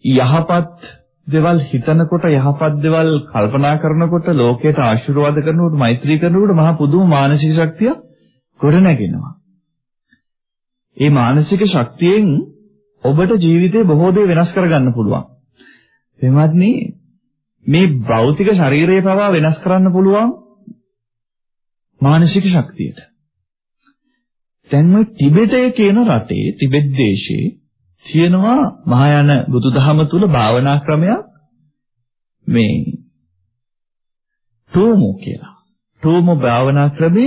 Speaker 2: යහපත් දේවල් හිතනකොට යහපත් දේවල් කල්පනා කරනකොට ලෝකයට ආශිර්වාද කරනකොට මෛත්‍රී කරනකොට මහා පුදුම මානසික ශක්තිය ගොඩනගෙනවා. ඒ මානසික ශක්තියෙන් ඔබට ජීවිතේ බොහෝ දේ වෙනස් කරගන්න පුළුවන්. එමත්නි මේ භෞතික ශරීරය පවා වෙනස් කරන්න පුළුවන් මානසික ශක්තියට. දැන් මේ ටිබෙටය කියන රටේ ටිබෙට් දේශේ තියෙනවා මහායාන බුදුදහම තුල භාවනා ක්‍රමයක් මේ ටෝමෝ කියලා. ටෝමෝ භාවනා ක්‍රමය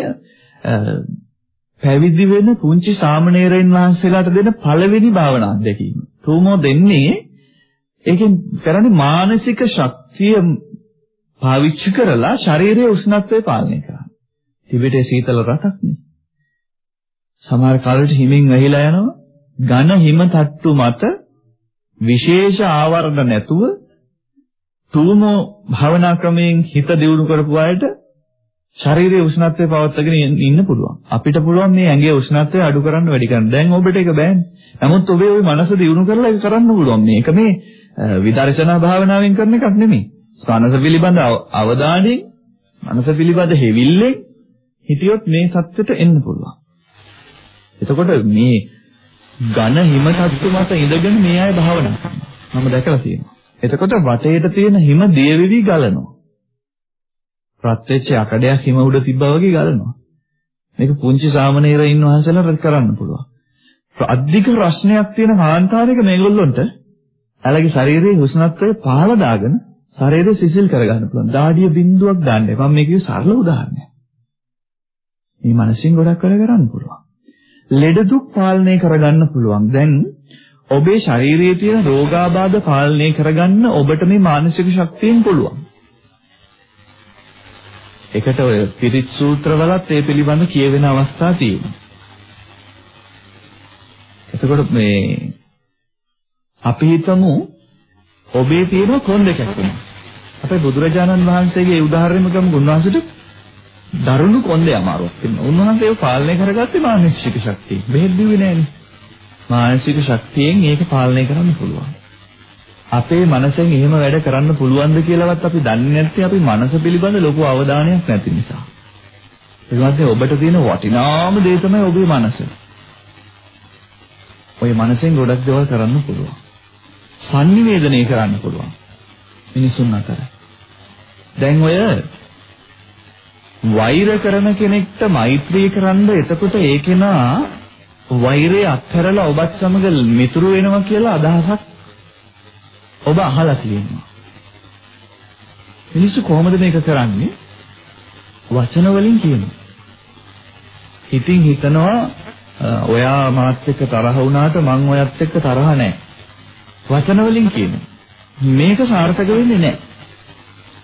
Speaker 2: පැවිදි වෙන පුංචි සාමණේරයන් වහන්සේලාට දෙන පළවෙනි භාවනා අධ්‍යක්ීම. ටෝමෝ දෙන්නේ ඒකෙන් කරන්නේ මානසික ශක්තිය පාවිච්චි කරලා ශරීරයේ උෂ්ණත්වය පාලනය කරන්න. ටිබෙටේ සීතල රටක් නේ. සමහර කාලෙට හිමින් වැහිලා යනවා. ඝන හිම තට්ටු මත විශේෂ ආවරණ නැතුව තුම භවනා ක්‍රමයෙන් හිත දියුණු කරපු අයට ශරීරයේ උෂ්ණත්වය පවත්වාගෙන ඉන්න පුළුවන්. අපිට පුළුවන් මේ ඇඟේ උෂ්ණත්වය අඩු කරන්න වැඩි කරන්න. දැන් ඔබට ඒක බෑනේ. නමුත් ඔබේ ওই මනස දියුණු කරලා ඒක කරන්න පුළුවන්. මේක මේ විදර්ශනා භාවනාවෙන් කරන එකක් නෙමෙයි. ස්ථානස පිළිබඳ අවධානයෙන් මනස පිළිබඳ හෙවිල්ලෙන් හිටියොත් මේ தත්ත්වයට එන්න පුළුවන්. එතකොට මේ ඝන හිම තත්තු මත ඉඳගෙන මේ අය භාවනා කරනවා. මම දැකලා තියෙනවා. එතකොට වටේට තියෙන හිම දියවිවි ගලනවා. ප්‍රත්‍යක්ෂ අකඩයක් හිම උඩ තිබ්බා වගේ ගලනවා. මේක පුංචි සාමණේරයින් වහන්සේලා කරන්න පුළුවන්. අධික රස්නයක් තියෙන කාන්තාරයක මේගොල්ලොන්ට ඇලගේ ශරීරයේ උෂ්ණත්වය පහළ දාගෙන ශරීරය සිසිල් කරගන්න පුළුවන්. දාඩිය බින්දුවක් දාන්න. මම මේ කිව්ව සරල උදාහරණයක්. මේ මනසින් ගොඩක් වැඩ කරන්න පුළුවන්. ලෙඩ දුක් පාලනය කරගන්න පුළුවන්. දැන් ඔබේ ශරීරයේ තියෙන රෝගාබාධ පාලනය කරගන්න ඔබට මේ මානසික ශක්තියෙන් පුළුවන්. එකට ඔය පිරිත් සූත්‍රවලත් ඒ පිළිබඳ කියවෙන අවස්ථා තියෙනවා. එතකොට මේ අපි හිතමු ඔබේ තියෙන කොන් දෙකක් වෙනවා. අපේ බුදුරජාණන් වහන්සේගේ උදාහරණයක් ගමු උන්වහන්සේට දරුණු කොන්දේ අමාරුවක් වෙනවා. උන්වහන්සේ ඒක පාලනය කරගත්තේ මානසික ශක්තිය. බෙහෙත් දුවේ නෑනේ. මානසික ශක්තියෙන් ඒක පාලනය කරන්න පුළුවන්. අපේ මනසෙන් එහෙම වැඩ කරන්න පුළුවන්ද කියලාවත් අපි දන්නේ නැත්නම් අපි මනස පිළිබඳ ලොකු අවධානයක් නැති නිසා. ඒ කියන්නේ ඔබට තියෙන වටිනාම දේ තමයි ඔබේ මනස. ඔය මනසෙන් ගොඩක් දේවල් කරන්න පුළුවන්. sannivedanaya කරන්න පුළුවන්. මිනිසුන් අතර. දැන් ඔය වෛර කරන කෙනෙක්ට මෛත්‍රී කරන්න එතකොට ඒ කෙනා වෛරය අත්හැරලා ඔබත් සමග මිතුරු වෙනවා කියලා අදහසක් ඔබ අහලා තියෙනවා. මිනිස්සු කොහොමද මේක කරන්නේ? වචන වලින් කියනවා. හිතින් හිතනවා ඔයා මාත් එක්ක තරහ වුණාට මං ඔයත් එක්ක තරහ නැහැ. වචන වලින් කියනවා. මේක සාර්ථක වෙන්නේ නැහැ.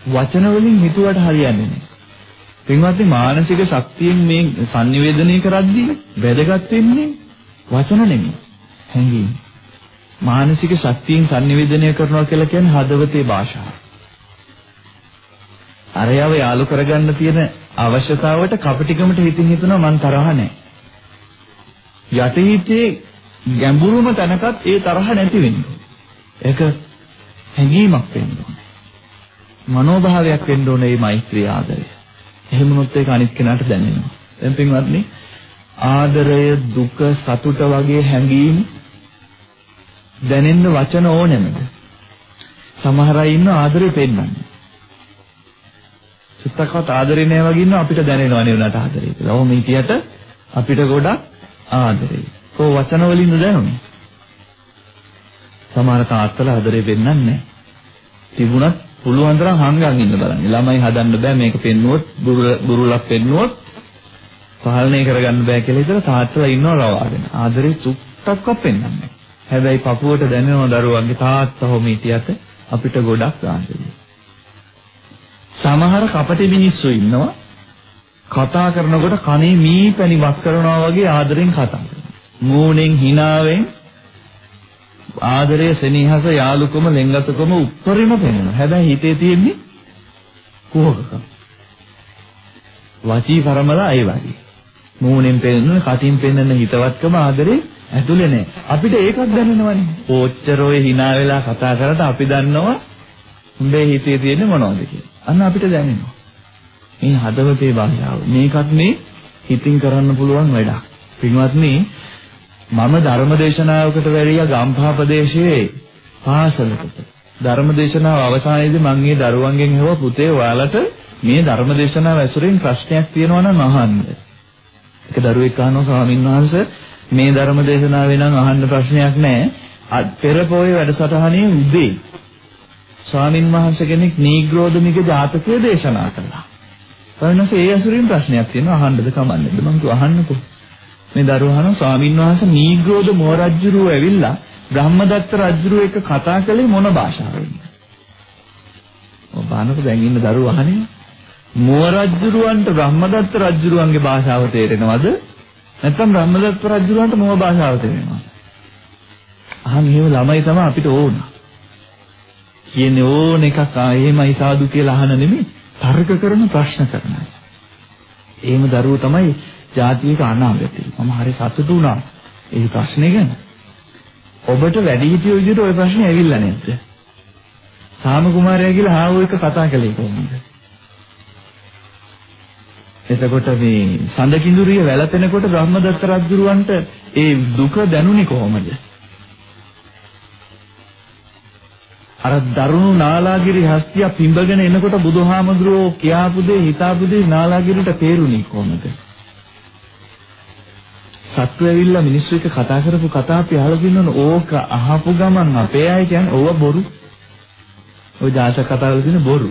Speaker 2: වචන වලින් හිතුවට හරියන්නේ නැහැ. පින්වත්නි මානසික ශක්තියෙන් මේ sannivedanaya කරද්දී වැදගත් වෙන්නේ වචන නෙමෙයි හැඟීම්. මානසික ශක්තියෙන් sannivedanaya කරනවා කියලා කියන්නේ හදවතේ භාෂාව. අරයව යාලු කරගන්න තියෙන අවශ්‍යතාවට කපටිකමට හිතින් හිතනවා මං තරහ නැහැ. යටිහිතේ ගැඹුරුම තැනකත් ඒ තරහ නැති වෙන්නේ. ඒක හැඟීමක් වෙන්න ඕනේ. මනෝභාවයක් වෙන්න ඕනේ මේ මෛත්‍රී ආදරය. එහෙම වුණොත් ඒක අනිත් කෙනාට දැනෙනවා. දැන් පින්වත්නි ආදරය දුක සතුට වගේ හැඟීම් දැනෙන්න වචන ඕනෙමද? සමහර අය ඉන්න ආදරේ පෙන්නන්නේ. සුත්තකවත් ආදරේ නැහැ වගේ ඉන්න අපිට දැනෙනවා නේ උනාට ආදරේ කියලා. ඔහොම හිටියට අපිට ගොඩක් ආදරේ. කො වචන වලින්ද දැනුනේ? සමහර තාත්තලා ආදරේ පෙන්නන්නේ නැහැ. තිබුණත් පුළුවන් තරම් හංගන් ඉන්න බලන්න. ළමයි හදන්න බෑ මේක පෙන්නුවොත් බුරුලක් පෙන්නුවොත් පාලනය කරගන්න බෑ කියලා හිතලා තාත්තලා ඉන්නව රවාගෙන. ආදරේ චුට්ටක්වත් පෙන්වන්නේ නැහැ. හැබැයි පපුවට දැනෙනව දරුවන්ගේ තාත්තා හොම හිටියට අපිට ගොඩක් ආදරේ. සමහර කපටි මිනිස්සු ඉන්නවා කතා කරනකොට කනේ මී පැණි වක් කරනවා වගේ ආදරෙන් කතා කරනවා. මූණෙන් hinaවෙන් ආදරය, සෙනෙහස, යාලුකම, ලෙන්ගතුකම උත්තරිම පෙනෙනවා. හැබැයි හිතේ තියෙන්නේ කුහකකම. වචී පරමලා ඒ වගේ. මූණෙන් පෙනෙන, කටින් පෙනෙන හිතවත්කම ආදරේ ඇතුලේ නැහැ. අපිට ඒකක් දැනෙනවනේ. ඕච්චරෝය hina වෙලා කතා කරලා අපි දන්නවා උඹේ හිතේ තියෙන්නේ මොනවද කියලා. අන්න අපිට දැනෙනවා. මේ හදවතේ භාෂාව. මේකත් මේ හිතින් කරන්න පුළුවන් වැඩක්. පින්වත්නි මම ධර්මදේශනාවකට වැඩියා ගම්පහ ප්‍රදේශයේ පාසලකට. ධර්මදේශනාව අවසානයේදී මම මේ දරුවන්ගෙන් හෙව පුතේ ඔයාලට මේ ධර්මදේශනාව ඇසුරෙන් ප්‍රශ්නයක් තියෙනවා නම් අහන්න. එක දරුවෙක් අහනවා ස්වාමීන් වහන්සේ මේ ධර්මදේශනාවේ නම් අහන්න ප්‍රශ්නයක් නැහැ. පෙර පොයේ වැඩසටහනේ උදේ ස්වාමින් වහන්සේ කෙනෙක් නීග්‍රෝධමික ජාතකය දේශනා කළා. ස්වාමීන් ඒ අසුරින් ප්‍රශ්නයක් තියෙනවා අහන්නද කමන්නේද මං කිව්වා අහන්නකෝ. මේ දරුවහන ස්වාමීන් වහන්සේ නීග්‍රෝධ මොරජ්ජුරුව ඇවිල්ලා බ්‍රහ්මදත්ත රජුරුව එක කතා කළේ මොන භාෂාවෙන්ද? ඔබ බලන්නකො දැන් ඉන්න දරුවෝ අහන්නේ මොරජ්ජුරුවන්ට බ්‍රහ්මදත්ත රජුරුවන්ගේ භාෂාව තේරෙනවද? නැත්නම් බ්‍රහ්මදත්ත රජුරුවන්ට මොන භාෂාව තේරෙනවද? අහන් එහෙම ළමයි තමයි අපිට ඕන. කියන්නේ ඕන එකක් ආ එහෙමයි සාදු කියලා අහන නෙමෙයි තර්ක කරන ප්‍රශ්න කරන අය. එහෙම දරුවෝ තමයි ජාතියක අනාගතේ. මම හරි සතුටු වුණා ඒ ප්‍රශ්නේ ගැන. ඔබට වැඩි හිටියෝ විදිහට ওই ප්‍රශ්නේ ඇවිල්ලා නැද්ද? සාම කුමාරයා කියලා හාවෝ එක කතා කළේ කොහොමද? එතකොට මේ සඳ කිඳුරිය වැළපෙනකොට බ්‍රහ්මදත්ත රජුරවන්ට ඒ දුක දැනුනේ කොහොමද? අර දරුණු නාලාගිරි හස්තිය පිඹගෙන එනකොට බුදුහාමුදුරුවෝ කියාපු දේ හිතාපු දේ නාලාගිරිට තේරුණේ කොහොමද? සත්තු ඇවිල්ලා මිනිස්සු එක්ක කතා කරපු කතා අපි අහලා තියෙනවනේ ඕක අහපු ගමන් අපේ අය කියන්නේ ඕව බොරු. ඔය ජාතක කතාවල තියෙන බොරු.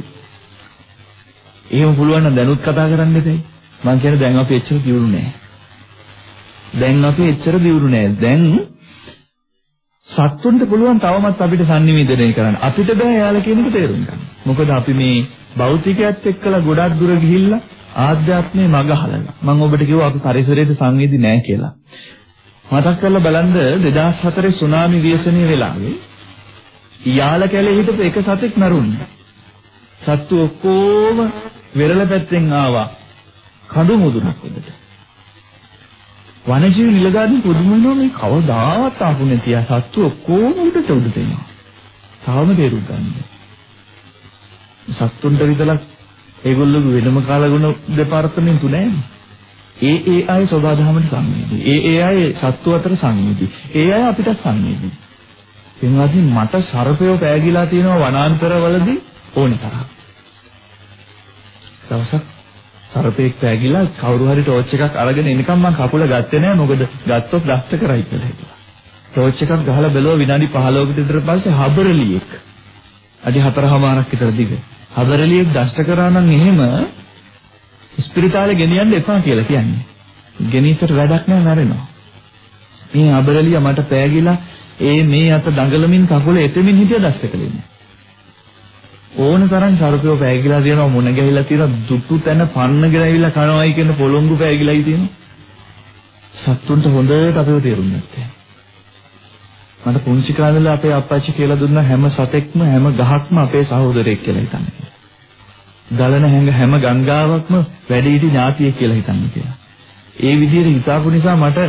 Speaker 2: එහෙම පුළුවන් නම් දැනුත් කතා කරන්න දෙයි. මං කියන්නේ දැන් අපි එච්චර දියුණු නෑ. දැන් අපි එච්චර දියුණු නෑ. දැන් සත්තුන්ට පුළුවන් තවමත් අපිට sannivedana කරන්න. අපිට බෑ එයාලා කියන එක තේරුම් ගන්න. මොකද අපි මේ භෞතිකයත් එක්කලා ගොඩක් දුර ගිහිල්ලා ආධ්‍යාත්මේ මග හලනවා. මම ඔබට කිව්වා අපි පරිසරයට සංවේදී නෑ කියලා. මතක් කරලා බලන්න 2004 සුනාමි ව්‍යසනීය වෙලාවේ යාල කැලේ හිටපු එක සතෙක් මරුණා. සත්තු ඔක්කොම වෙරළ පැත්තෙන් ආවා. කඳු මුදුනක් උඩට. වනජීවි නිලධාරීන් පුදුම වෙනවා මේ කවදාවත් ආපු නැති ආ සත්තු ඔක්කොම උඩට උඩට එනවා. තාම තේරුම් ගන්න. සත්තුන්ට විතරක් ඒගොල්ලෝ වෙනම කාලගුණ දෙපාර්තමේන්තු නැහැ. ඒ ඒ අය සබදාහමට සංවේදී. ඒ ඒ අය සත්තු අතර සංවේදී. ඒ අය අපිට සංවේදී. එන්වාදී මට සර්පයෝ පෑගිලා තියෙනවා වනාන්තරවලදී ඕනේ තරම්. දවසක් සර්පෙක් පෑගිලා කවුරු හරි ටෝච් එකක් අරගෙන එනකම් මම කකුල ගත්තේ නෑ මොකද ගත්තොත් දෂ්ට කරයි කියලා හිතුවා. ටෝච් එකක් ගහලා බැලුවා විනාඩි 15කට විතර පස්සේ හබරලියෙක්. අඩි 4මාරක් විතර දිග. හබරලියෙක් දෂ්ට කරා නම් එහෙම ස්පිරිතාලේ ගෙනියන්න එපා කියලා කියන්නේ. ගෙනීතර වැඩක් නෑ නරෙනවා. මේ හබරලිය මට පෑගිලා ඒ මේ අත දඟලමින් කකුල එතෙමින් හිටිය දෂ්ට කළේ නෑ. ඕන තරම් සර්පයෝ පෑගිලා තියෙනවා මුණ ගැහිලා තියෙනවා දුටු තැන පන්නගෙන ඇවිල්ලා කනවායි කියන පොළොංගු පෑගිලායි තියෙනවා සත්තුන්ට හොඳට අපිව තේරුම් නැත්තේ මට පුංචි කාලේ අපේ අප්පච්චි කියලා දුන්න හැම සතෙක්ම හැම ගහක්ම අපේ සහෝදරයෙක් කියලා හිතන්නේ ගලන හැඟ හැම ගංගාවක්ම වැඩිහිටි ඥාතියෙක් කියලා හිතන්නේ කියලා ඒ විදිහට හිතාපු නිසා මට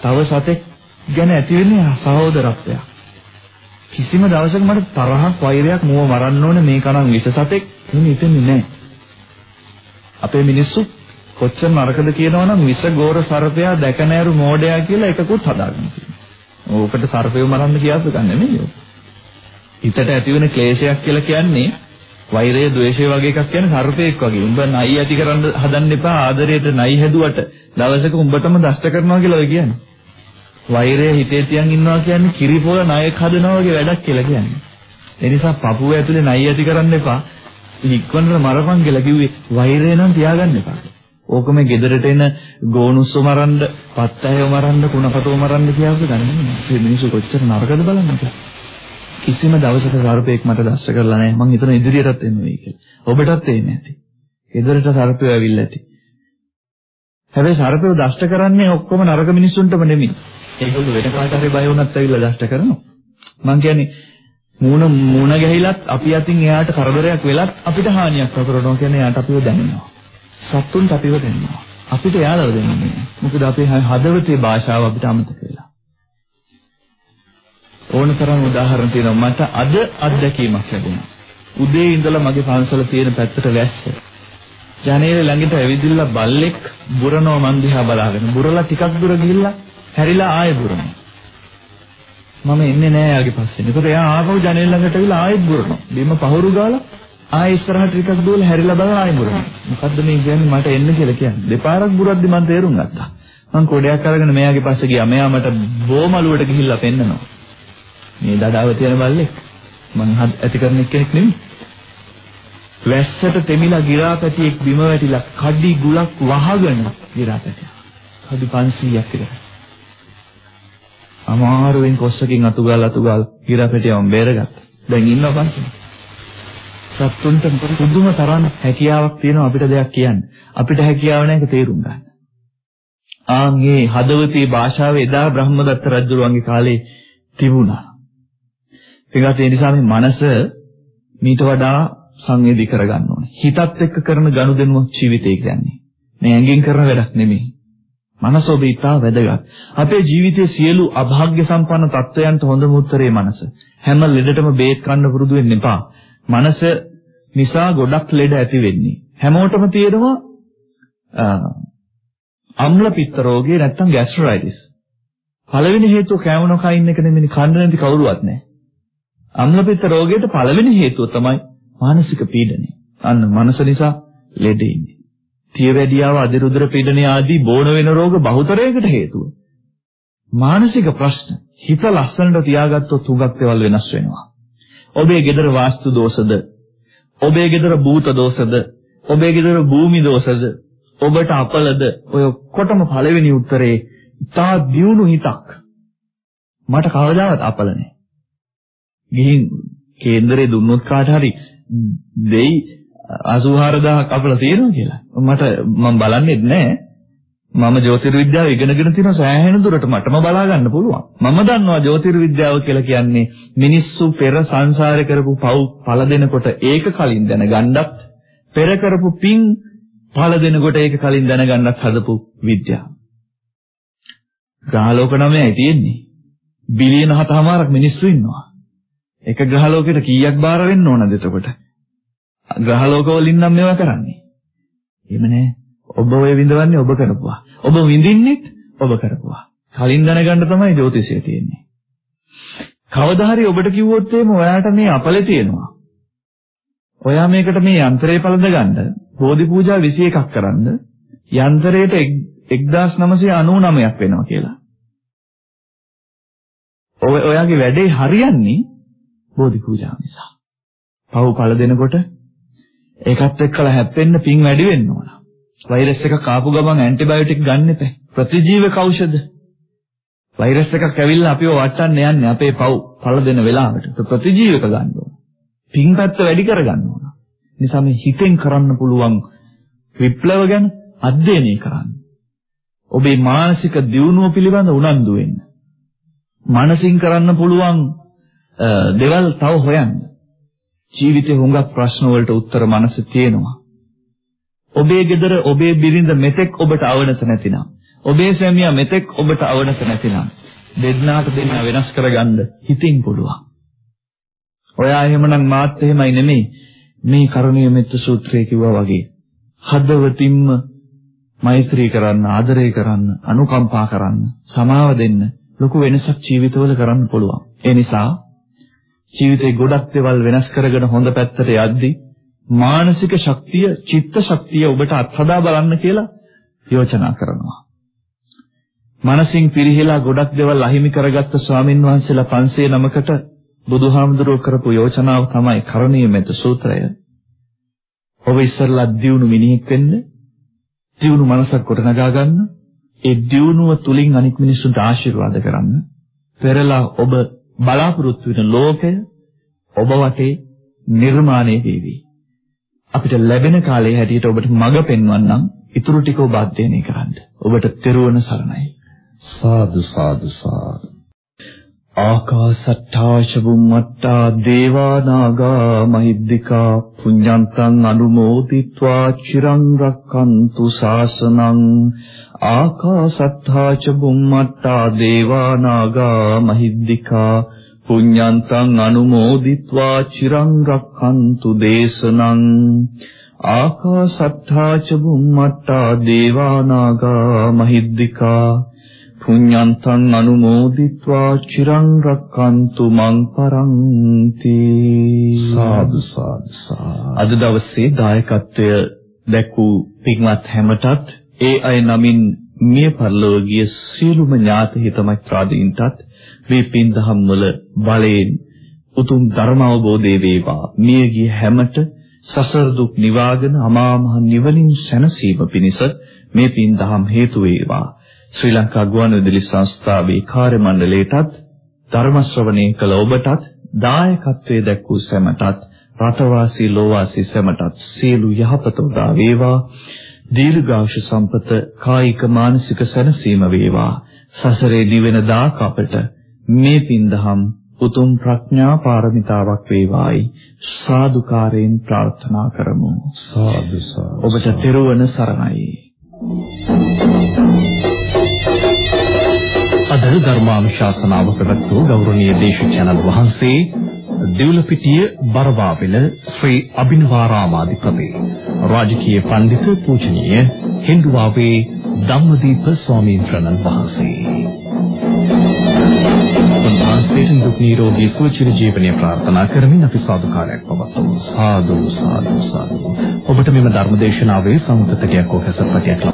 Speaker 2: තව සතෙක් ගැන ඇති වෙන්නේ සහෝදරත්වයක් කිසිම දවසක මට තරහක් වෛරයක් මුව මරන්න ඕනේ මේක නම් විස සතෙක් එහෙම හිතෙන්නේ නැහැ. අපේ මිනිස්සු කොච්චර නරකද කියනවනම් විස ගෝර සර්පයා දැක නැරු මෝඩයා කියලා එකකුත් හදාගන්න තියෙනවා. ඕකට සර්පයව මරන්න කියාස ගන්න නෙමෙයි. හිතට ඇති වෙන ක්ලේශයක් කියලා කියන්නේ වෛරය, ද්වේෂය වගේ එකක් කියන්නේ සර්පෙක් වගේ. උඹ නයි ඇති කරන්න හදන්න එපා. ආදරයට නයි හැදුවට දවසක උඹටම දෂ්ට කරනවා කියලා ඔය කියන්නේ. වෛරය හිතේ තියන් ඉන්නවා කියන්නේ කිරිපොළ ණයක් හදනවා වගේ වැඩක් කියලා කියන්නේ. ඒ නිසා පපුව ඇතුලේ ණය ඇති කරන්න එපා. ඉක්වන්නට මරපන් කියලා කිව්වේ වෛරය නම් තියාගන්න එපා. ඕක මේ ගෙදරට එන ගෝනුස්සු මරන්න, පත්තෑයෝ මරන්න, කුණපතෝ මරන්න කියවද ගන්නේ. මේ මිනිස්සු කොච්චර නරකද බලන්නද. කිසිම දවසක සර්පෙක් මට දැස්ස කරලා නැහැ. මං හිතන ඉදිරියටත් එන්න වෙයි කියලා. ඔබටත් එන්නේ නැති. ගෙදරට සර්පයෝ ඇවිල්ලා ඇති. හැබැයි සර්පයෝ දෂ්ට කරන්නේ ඔක්කොම නරක මිනිස්සුන්ටම නෙමෙයි. ඒගොල්ලෝ වෙන කාට හරි බය වුණත් ඇවිල්ලා දෂ්ට කරනවා. මං කියන්නේ මූණ මූණ ගැහිලත් අපි අතින් එයාට කරදරයක් වෙලත් අපිට හානියක් කරනවා කියන්නේ එයාට අපිව දැනෙනවා. සත්තුන්ට අපිව දැනෙනවා. අපිට එයාලව දැනෙන්නේ නැහැ. මොකද අපේ හදවතේ භාෂාව අපිට අමතක වෙලා. ඕනතරම් උදාහරණ තියෙනවා මට අද අත්දැකීමක් ලැබුණා. උදේ ඉඳලා මගේ පන්සල තියෙන පැත්තට වැස්ස. ජනේලෙ ළඟට ඇවිදින්න බල්ලෙක් බුරනවා මන් දිහා බලාගෙන. බුරලා ටිකක් දුර ගිහිල්ලා හැරිලා ආයෙ බුරනවා. මම එන්නේ නෑ යාගේ පස්සේ. ඒකට එයා ආපහු ජනේල ළඟට ඇවිල්ලා ආයෙත් බුරනවා. බිම පහුරු ගාලා ආයෙ ඉස්සරහට ටිකක් දුවලා හැරිලා බලලා ආයෙ බුරනවා. මොකද්ද මේ කියන්නේ මට එන්න කියලා කියන්නේ. දෙපාරක් බුරද්දි මම තේරුම් ගත්තා. මං කොඩයක් අරගෙන මෙයාගේ පස්සේ ගියා. මෙයා මට බෝමලුවට ගිහිල්ලා පෙන්නනවා. මේ දඩාව තියෙන බල්ලෙක්. මං ඇති කරන කෙනෙක් නෙමෙයි. වැස්සට තෙමිලා ගිරාපැටියෙක් බිම වැටිලා කඩි ගුලක් වහගෙන ගිරාපැටිය. කඩි 500ක් විතර. අමාරුවෙන් කොස්සකින් අතුගාල අතුගාල ගිරාපැටියම බේරගත්තා. දැන් ඉන්නවා පන්සලේ. සත්තුන්ට පුදුම තරම් හැකියාවක් තියෙනවා අපිට දෙයක් කියන්න. අපිට හැකියාව නැහැ ඒක තේරුම් ගන්න. ආන්ගේ හදවතේ භාෂාව එදා බ්‍රහ්මදත්ත රජුරුවන්ගේ කාලේ තිබුණා. ඒකට ඒ නිසා මේ මනස මීට වඩා සංවේදී කරගන්න ඕනේ. හිතත් එක්ක කරන ගනුදෙනුව ජීවිතය කියන්නේ. මේ ඇඟෙන් කරන වැඩක් නෙමෙයි. මනස ඔබ ඉතා වැදගත්. අපේ ජීවිතයේ සියලු අභාග්‍ය සම්පන්න තත්වයන්ට හොඳම උත්තරේ මනස. හැම ලෙඩටම බේත් කන්න පුරුදු වෙන්න එපා. මනස නිසා ගොඩක් ලෙඩ ඇති වෙන්නේ. හැමෝටම තියෙනවා අම්ල පිත්ත රෝගය නැත්තම් ગેස්ට්‍රයිටිස්. පළවෙනි හේතුව කෑම නොකයින් එක නෙමෙයි කන්න නැති කවුරුවත් නැහැ. අම්ල පිත්ත රෝගයට පළවෙනි හේතුව තමයි මානසික පීඩනය. අන්න මනස නිසා ලෙඩ ඉන්නේ. තියවැඩියාව අදිරුද්‍ර පීඩනය ආදී බෝන වෙන රෝග බහුතරයකට හේතුව. මානසික ප්‍රශ්න හිත ලස්සනට තියාගත්තොත් තුගක් දේවල් වෙනස් වෙනවා. ඔබේ ගෙදර වාස්තු දෝෂද? ඔබේ ගෙදර භූත දෝෂද? ඔබේ ගෙදර භූමි දෝෂද? ඔබට අපලද? ඔය ඔක්කොටම පළවෙනි උත්තරේ ඉතා දියුණු හිතක්. මට කවදාවත් අපල නැහැ. ගිහින් කේන්දරේ දුන්නොත් කාට හරි දෙයි 84000ක් අපල තියෙනවා කියලා. මට මම බලන්නේ නැහැ. මම ජ්‍යොතිර්විද්‍යාව ඉගෙනගෙන තියෙන සෑහෙන දුරට මටම බලා ගන්න පුළුවන්. මම දන්නවා ජ්‍යොතිර්විද්‍යාව කියලා කියන්නේ මිනිස්සු පෙර සංසාරේ කරපු පව් පළ දෙනකොට ඒක කලින් දැනගන්නත් පෙර කරපු පින් පළ දෙනකොට ඒක කලින් දැනගන්නත් හදපු විද්‍යාව. ග්‍රහලෝක නමයයි තියෙන්නේ. බිලියන 7මාරක් මිනිස්සු ඉන්නවා. එක ග්‍රහලෝකෙට කීයක් බාර වෙන්න ඕනද එතකොට? ග්‍රහලෝකවලින් නම් මේවා කරන්නේ. එහෙම නෑ. ඔබ ඔය විඳවන්නේ ඔබ කරපුවා. ඔබ විඳින්නෙත් ඔබ කරපුවා. කලින් දැනගන්න තමයි ජ්‍යොතිෂය තියෙන්නේ. කවදා හරි ඔබට කිව්වොත් එහෙම ඔයාට මේ අපලේ තියෙනවා. ඔයා මේකට මේ යන්ත්‍රය පළඳ ගන්න බෝධි පූජා 21ක් කරන්න යන්ත්‍රයට 1999ක් වෙනවා කියලා. ඔය ඔයාගේ වැඩේ හරියන්නේ බෝධි පූජාව නිසා. පව් පළ දෙනකොට ඒකත් එක්කලා හැප්පෙන්න පින් වැඩි වෙන්න ඕන. වෛරස් එකක් ආපු ගමන් ඇන්ටිබයොටික් ගන්න එපා. ප්‍රතිජීවක ඖෂධ. වෛරස් එකක් ඇවිල්ලා අපිව වටන්න යන්නේ අපේ පව් පළ දෙන වෙලාවට. ඒක ප්‍රතිජීවක ගන්න ඕන. පින් පැත්ත වැඩි කරගන්න ඕන. නිසා මේ හිතෙන් කරන්න පුළුවන් විප්ලව ගැන අධ්‍යයනය කරන්න. ඔබේ මානසික දියුණුව පිළිබඳ උනන්දු වෙන්න. මනසින් කරන්න පුළුවන් දේවල් තව හොයන්න. ජීවිතේ හුඟක් ප්‍රශ්න වලට උත්තර මනස තියෙනවා. ඔබේ ගෙදර ඔබේ බිරිඳ මෙතෙක් ඔබට අවනත නැතිනම් ඔබේ සැමියා මෙතෙක් ඔබට අවනත නැතිනම් දෙන්නාට දෙන්න වෙනස් කරගන්න හිතින් පුළුවන්. ඔයා එහෙමනම් මාත් එහෙමයි නෙමෙයි මේ කරුණීය මෙත්ත සූත්‍රය කිව්වා වගේ හදවතින්ම මෛත්‍රී කරන්න ආදරය කරන්න අනුකම්පා කරන්න සමාව දෙන්න ලොකු වෙනසක් ජීවිතවල කරන්න පුළුවන්. ඒ නිසා ජීවිතේ ගොඩක් දේවල් වෙනස් කරගෙන හොඳ පැත්තට යද්දී මානසික ශක්තිය, චිත්ත ශක්තිය ඔබට අත්හදා බලන්න කියලා යෝජනා කරනවා. මනසින් පිරිහිලා ගොඩක් දේවල් අහිමි කරගත්ත ස්වාමින් වහන්සේලා 509කට බුදුහාමුදුරුවෝ කරපු යෝජනාව තමයි කරණීය මෙත සූත්‍රය. ඔබ ඉස්සරලා දියුණු මිනිහෙක් වෙන්න, දියුණු මනසක් ගොඩනගා ගන්න, ඒ දියුණුව තුලින් අනික් මිනිස්සුන්ට ආශිර්වාද කරන්න, පෙරලා ඔබ බලාපොරොත්තු වෙන ලෝකය ඔබ වටේ නිර්මාණය වේවි. අපිට ලැබෙන කාලේ හැටියට ඔබට මඟ පෙන්වන්නම් ඉතුරු ටික ඔබ අධ්‍යයනය කරන්න. ඔබට තෙරුවන් සරණයි.
Speaker 1: සාදු සාදු සාදු.
Speaker 2: ආකාසට්ටාච බුම්මට්ටා දේවානාගා මහිද්దికා පුඤ්ඤන්තං අනුමෝදිත්වා චිරං රක්칸තු සාසනං ආකාසට්ටාච බුම්මට්ටා දේවානාගා මහිද්దికා පුඤ්ඤන්තං අනුමෝදිत्वा චිරං රක්ඛන්තු දේශනං ආකාසත්තා ච බුම්මත්තා දේවානාගා මහිද්దికා පුඤ්ඤන්තං අනුමෝදිत्वा චිරං රක්칸තු මං පරන්ති.
Speaker 1: සාදු සාදු
Speaker 2: අද දවසේ දායකත්වය දැක්වූ පින්වත් හැමටත් ඒ අය නමින් මිය පරලෝකීය සියලුම ඥාති හිත මෛත්‍රාදීන්ටත් මේ පින්දහම් වල බලයෙන් උතුම් ධර්ම අවබෝධය වේවා මියගිය හැමට සසර දුක් නිවාගෙන අමා මහ නිවනින් සැනසීම පිණිස මේ පින් දහම් හේතු වේවා. ශ්‍රී ලංකා ගුවන්විදුලි සංස්ථාවේ කාර්ය මණ්ඩලයටත් ධර්ම ශ්‍රවණය කළ ඔබටත් දායකත්වයේ දැක්වූ සැමටත් රටවාසී ලෝවාසී සැමටත් සියලු යහපත උදා වේවා. දීර්ඝාෂ සම්පත කායික මානසික සැනසීම වේවා. සසරේ නිවෙන දාක අපට. මේ පින් දහම් උතුම් ප්‍රඥා පාරමිතාවක් වේවායි. සාදුකාරයෙන් ප්‍රාර්ථනා කරමු.
Speaker 1: සාදු සාදු
Speaker 2: ඔබට තෙරුවන් සරණයි.
Speaker 1: අද ධර්මානුශාසනාව පැවැත්වූ ගෞරවනීය දේශකයන්න් වහන්සේ දෙව්ලපිටිය බරවාවිල ශ්‍රී අබිනවාරාමාධිපති රාජකීය පඬිතු පූජනීය හින්දුවාවේ ධම්මදීප ස්වාමීන් වහන්සේ. උන්වහන්සේට දුක් නිරෝගී සුවචිර ජීවනය ප්‍රාර්ථනා කරමින් අපි සාදුකාරයක් පවත්වමු. සාදු සාදු සාදු. ඔබට මෙම ධර්ම දේශනාවේ සමුදතකයක් හෝ හැසප්පටයක්